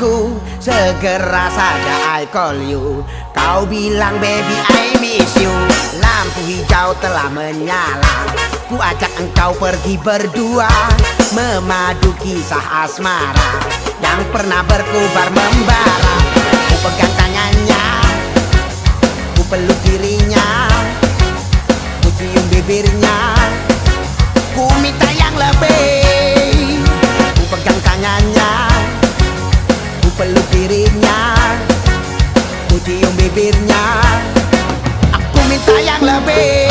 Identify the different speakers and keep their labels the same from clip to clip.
Speaker 1: aku Segera saja I call you. Kau bilang baby I miss you. Lampu hijau telah menyala. Ku ajak engkau pergi berdua. Memadu kisah asmara Yang pernah berkobar membara. Ku pegang bibirnya. Aku minta yang lebih.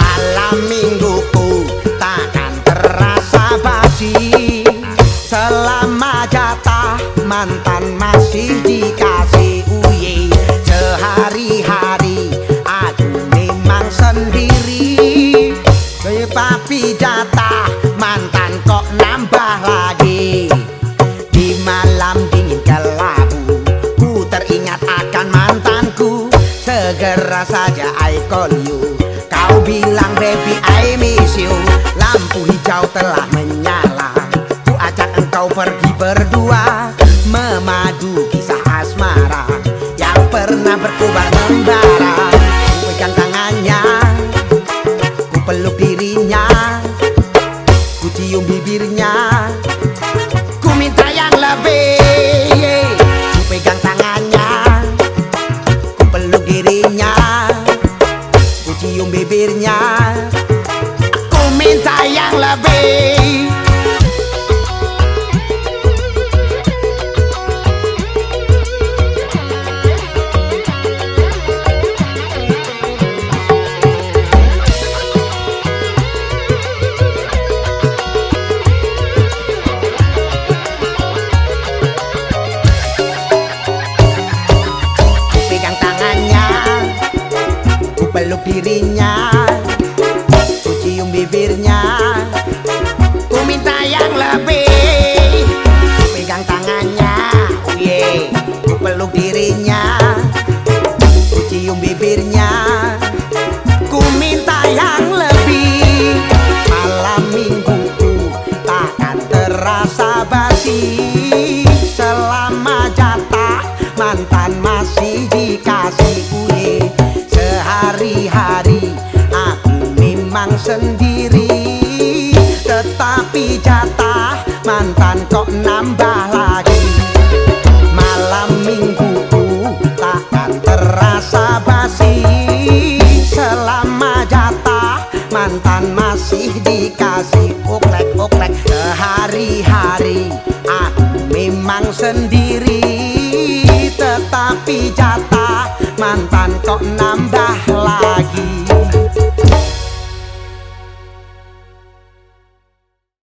Speaker 1: Malam mingguku takkan terasa basi. Selama jatah mantan masih dikasih uye. Sehari-hari aku memang sendiri. Tapi jatah Saja I call you. Kau bilang baby I miss you. Lampu hijau telah menyala. Ku ajak engkau pergi berdua Memadu kisah asmara Yang pernah berkobar membara. Ku pegang tangannya Ku peluk dirinya bibirnya. Ku minta yang lebih peluk dirinya Ku cium bibirnya. Ku minta yang lebih Ku pegang tangannya oh yeah. Ku peluk dirinya Ku cium bibirnya. Ku minta yang lebih Malam mingguku takkan terasa basi mantan kok nambah lagi. Malam mingguku takkan terasa basi. Selama jatah mantan masih dikasih oklek-oklek Sehari-hari aku memang sendiri. Tetapi jatah mantan kok nambah lagi